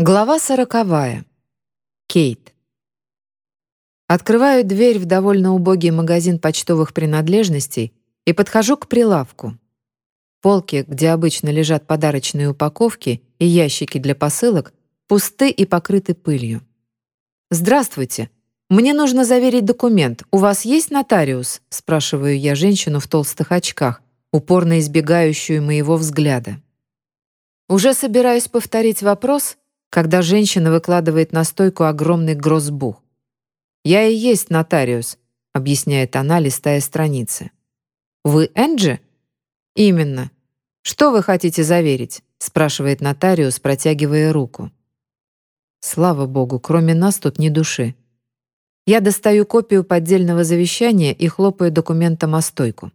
Глава сороковая. Кейт. Открываю дверь в довольно убогий магазин почтовых принадлежностей и подхожу к прилавку. Полки, где обычно лежат подарочные упаковки и ящики для посылок, пусты и покрыты пылью. «Здравствуйте. Мне нужно заверить документ. У вас есть нотариус?» — спрашиваю я женщину в толстых очках, упорно избегающую моего взгляда. Уже собираюсь повторить вопрос — когда женщина выкладывает на стойку огромный гроссбух. «Я и есть нотариус», — объясняет она, листая страницы. «Вы Энджи?» «Именно. Что вы хотите заверить?» — спрашивает нотариус, протягивая руку. Слава богу, кроме нас тут ни души. Я достаю копию поддельного завещания и хлопаю документом о стойку.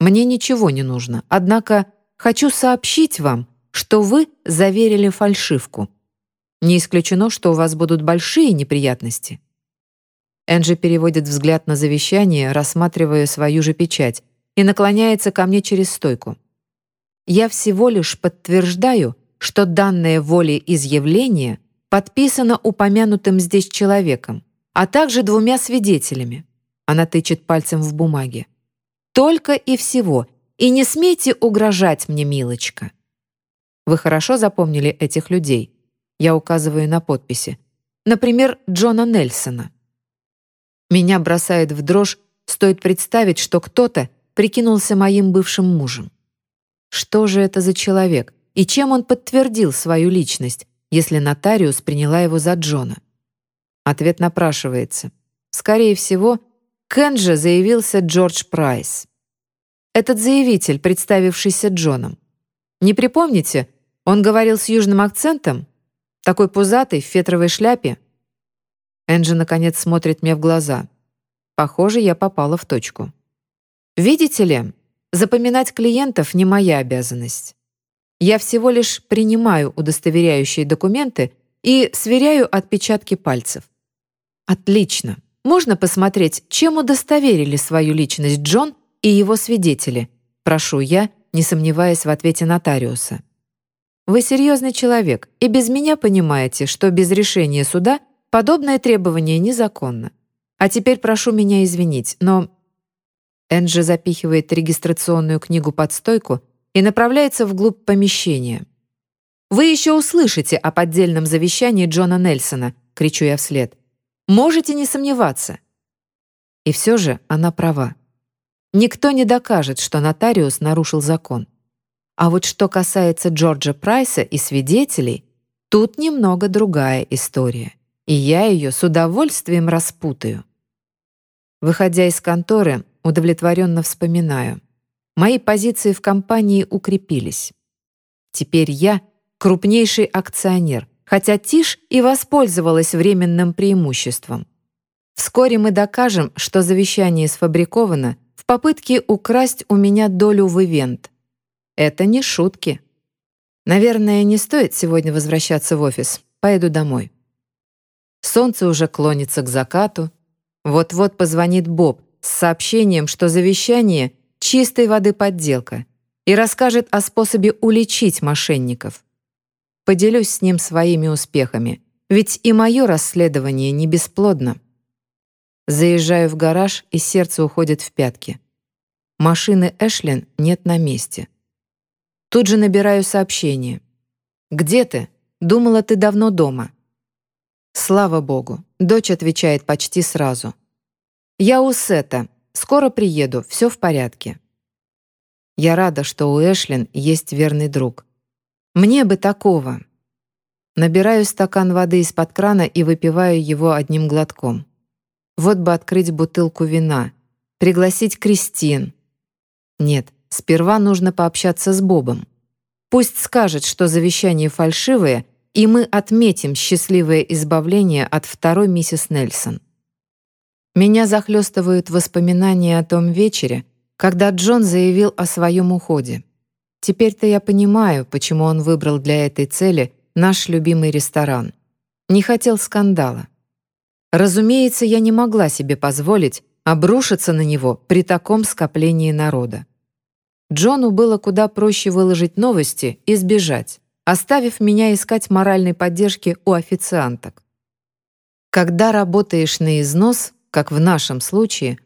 Мне ничего не нужно, однако хочу сообщить вам, что вы заверили фальшивку. Не исключено, что у вас будут большие неприятности». Энджи переводит взгляд на завещание, рассматривая свою же печать, и наклоняется ко мне через стойку. «Я всего лишь подтверждаю, что данное волеизъявление подписано упомянутым здесь человеком, а также двумя свидетелями». Она тычет пальцем в бумаге. «Только и всего. И не смейте угрожать мне, милочка». Вы хорошо запомнили этих людей? Я указываю на подписи. Например, Джона Нельсона. Меня бросает в дрожь, стоит представить, что кто-то прикинулся моим бывшим мужем. Что же это за человек, и чем он подтвердил свою личность, если нотариус приняла его за Джона? Ответ напрашивается. Скорее всего, к Энджи заявился Джордж Прайс. Этот заявитель, представившийся Джоном. Не припомните, он говорил с южным акцентом? Такой пузатый, в фетровой шляпе. Энджи, наконец, смотрит мне в глаза. Похоже, я попала в точку. Видите ли, запоминать клиентов не моя обязанность. Я всего лишь принимаю удостоверяющие документы и сверяю отпечатки пальцев. Отлично. Можно посмотреть, чем удостоверили свою личность Джон и его свидетели? Прошу я, не сомневаясь в ответе нотариуса. Вы серьезный человек и без меня понимаете, что без решения суда подобное требование незаконно. А теперь прошу меня извинить, но...» Энджи запихивает регистрационную книгу под стойку и направляется вглубь помещения. «Вы еще услышите о поддельном завещании Джона Нельсона», — кричу я вслед. «Можете не сомневаться». И все же она права. Никто не докажет, что нотариус нарушил закон. А вот что касается Джорджа Прайса и свидетелей, тут немного другая история, и я ее с удовольствием распутаю. Выходя из конторы, удовлетворенно вспоминаю. Мои позиции в компании укрепились. Теперь я крупнейший акционер, хотя Тиш и воспользовалась временным преимуществом. Вскоре мы докажем, что завещание сфабриковано в попытке украсть у меня долю в ивент — это не шутки. Наверное, не стоит сегодня возвращаться в офис. Поеду домой. Солнце уже клонится к закату. Вот-вот позвонит Боб с сообщением, что завещание — чистой воды подделка, и расскажет о способе уличить мошенников. Поделюсь с ним своими успехами, ведь и мое расследование не бесплодно. Заезжаю в гараж, и сердце уходит в пятки. Машины Эшлин нет на месте. Тут же набираю сообщение. «Где ты? Думала, ты давно дома». Слава богу, дочь отвечает почти сразу. «Я у Сета. Скоро приеду, все в порядке». Я рада, что у Эшлин есть верный друг. Мне бы такого. Набираю стакан воды из-под крана и выпиваю его одним глотком. Вот бы открыть бутылку вина, пригласить Кристин. Нет, Сперва нужно пообщаться с Бобом. Пусть скажет, что завещание фальшивое, и мы отметим счастливое избавление от второй миссис Нельсон. Меня захлестывают воспоминания о том вечере, когда Джон заявил о своем уходе. Теперь-то я понимаю, почему он выбрал для этой цели наш любимый ресторан. Не хотел скандала. Разумеется, я не могла себе позволить обрушиться на него при таком скоплении народа. Джону было куда проще выложить новости и сбежать, оставив меня искать моральной поддержки у официанток. Когда работаешь на износ, как в нашем случае,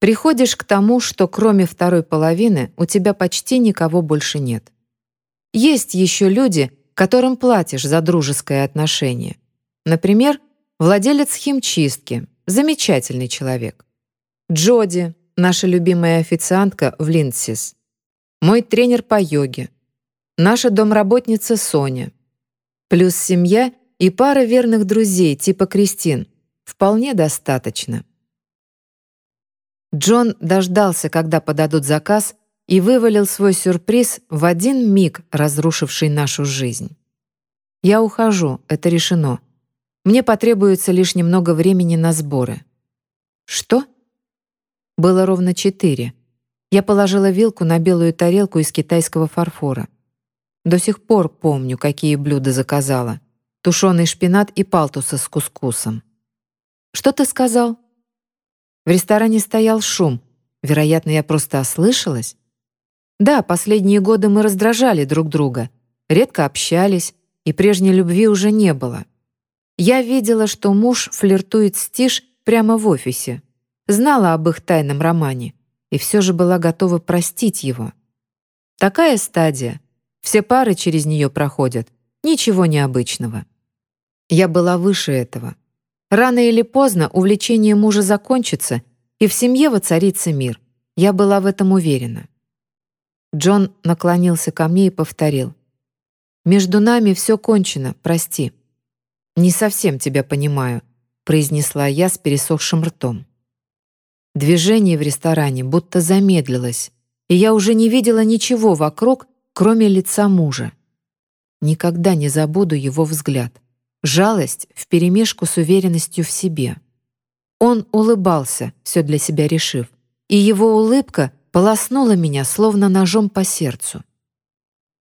приходишь к тому, что кроме второй половины у тебя почти никого больше нет. Есть еще люди, которым платишь за дружеское отношение. Например, владелец химчистки, замечательный человек. Джоди, наша любимая официантка в Линдсис. Мой тренер по йоге. Наша домработница Соня. Плюс семья и пара верных друзей типа Кристин. Вполне достаточно. Джон дождался, когда подадут заказ, и вывалил свой сюрприз в один миг, разрушивший нашу жизнь. «Я ухожу, это решено. Мне потребуется лишь немного времени на сборы». «Что?» Было ровно четыре. Я положила вилку на белую тарелку из китайского фарфора. До сих пор помню, какие блюда заказала. Тушеный шпинат и палтуса с кускусом. «Что ты сказал?» В ресторане стоял шум. Вероятно, я просто ослышалась. Да, последние годы мы раздражали друг друга, редко общались, и прежней любви уже не было. Я видела, что муж флиртует с Тиш прямо в офисе, знала об их тайном романе и все же была готова простить его. Такая стадия. Все пары через нее проходят. Ничего необычного. Я была выше этого. Рано или поздно увлечение мужа закончится, и в семье воцарится мир. Я была в этом уверена. Джон наклонился ко мне и повторил. «Между нами все кончено, прости». «Не совсем тебя понимаю», — произнесла я с пересохшим ртом. Движение в ресторане будто замедлилось, и я уже не видела ничего вокруг, кроме лица мужа. Никогда не забуду его взгляд. Жалость вперемешку с уверенностью в себе. Он улыбался, все для себя решив, и его улыбка полоснула меня, словно ножом по сердцу.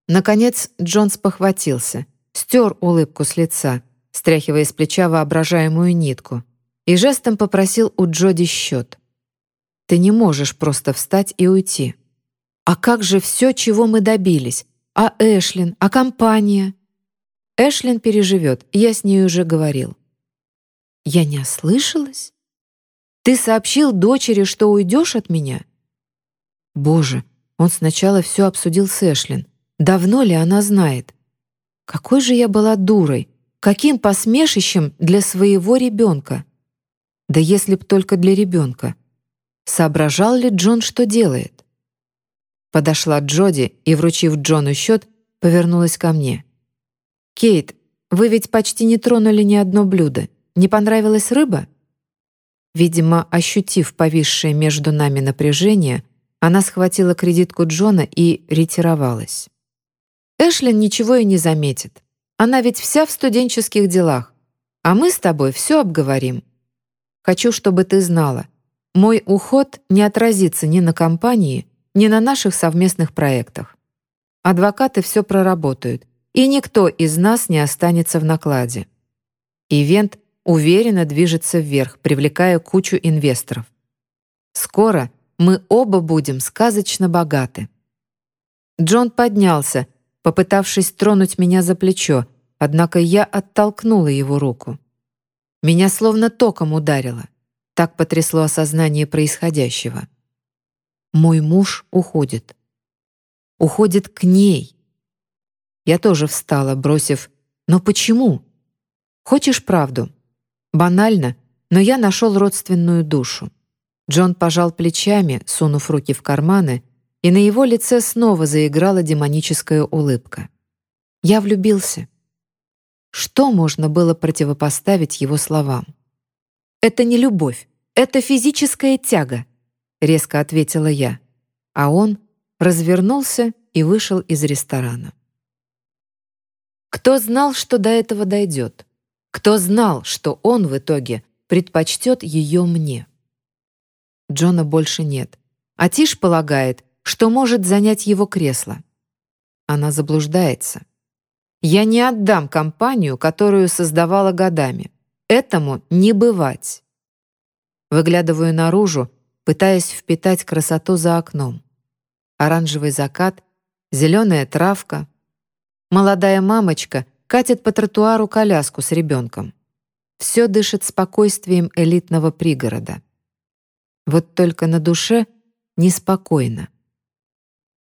Наконец Джонс похватился, стер улыбку с лица, стряхивая с плеча воображаемую нитку, и жестом попросил у Джоди счет. «Ты не можешь просто встать и уйти. А как же все, чего мы добились? А Эшлин? А компания?» Эшлин переживет, я с ней уже говорил. «Я не ослышалась? Ты сообщил дочери, что уйдешь от меня?» Боже, он сначала все обсудил с Эшлин. Давно ли она знает? Какой же я была дурой! Каким посмешищем для своего ребенка! Да если б только для ребенка. Соображал ли Джон, что делает? Подошла Джоди и, вручив Джону счет, повернулась ко мне. «Кейт, вы ведь почти не тронули ни одно блюдо. Не понравилась рыба?» Видимо, ощутив повисшее между нами напряжение, она схватила кредитку Джона и ретировалась. Эшлин ничего и не заметит. Она ведь вся в студенческих делах. А мы с тобой все обговорим. Хочу, чтобы ты знала. Мой уход не отразится ни на компании, ни на наших совместных проектах. Адвокаты все проработают, и никто из нас не останется в накладе. Ивент уверенно движется вверх, привлекая кучу инвесторов. Скоро мы оба будем сказочно богаты». Джон поднялся, попытавшись тронуть меня за плечо, однако я оттолкнула его руку. Меня словно током ударило. Так потрясло осознание происходящего. Мой муж уходит. Уходит к ней. Я тоже встала, бросив «Но почему?» «Хочешь правду?» Банально, но я нашел родственную душу. Джон пожал плечами, сунув руки в карманы, и на его лице снова заиграла демоническая улыбка. Я влюбился. Что можно было противопоставить его словам? «Это не любовь, это физическая тяга», — резко ответила я. А он развернулся и вышел из ресторана. Кто знал, что до этого дойдет? Кто знал, что он в итоге предпочтет ее мне? Джона больше нет. А Тиш полагает, что может занять его кресло. Она заблуждается. Я не отдам компанию, которую создавала годами. Этому не бывать. Выглядываю наружу, пытаясь впитать красоту за окном. Оранжевый закат, зеленая травка. Молодая мамочка катит по тротуару коляску с ребенком. Все дышит спокойствием элитного пригорода. Вот только на душе неспокойно.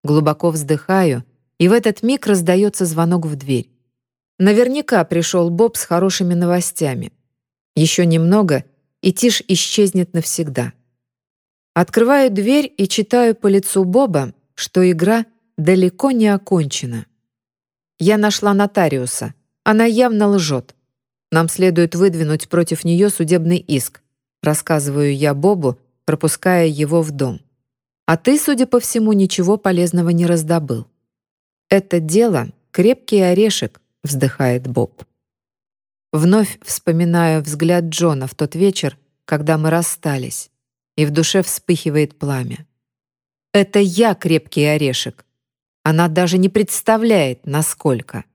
Глубоко вздыхаю, и в этот миг раздается звонок в дверь. Наверняка пришел Боб с хорошими новостями. Еще немного, и Тиш исчезнет навсегда. Открываю дверь и читаю по лицу Боба, что игра далеко не окончена. Я нашла нотариуса. Она явно лжет. Нам следует выдвинуть против нее судебный иск, рассказываю я Бобу, пропуская его в дом. А ты, судя по всему, ничего полезного не раздобыл. Это дело — крепкий орешек, вздыхает Боб. Вновь вспоминаю взгляд Джона в тот вечер, когда мы расстались, и в душе вспыхивает пламя. Это я крепкий орешек. Она даже не представляет, насколько.